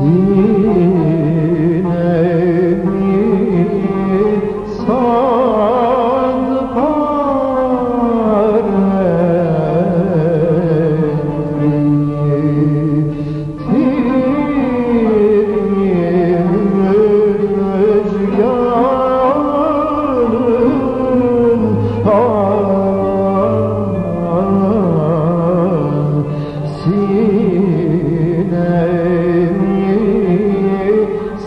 Mm-hmm.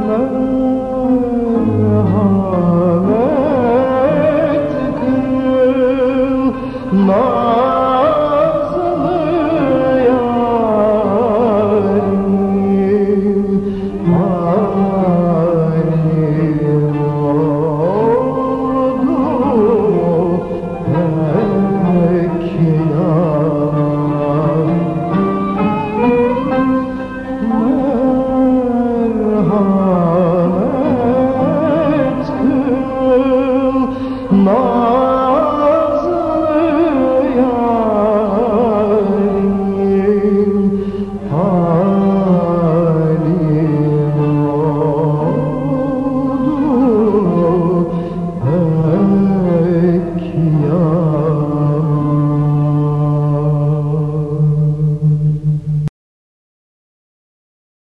ya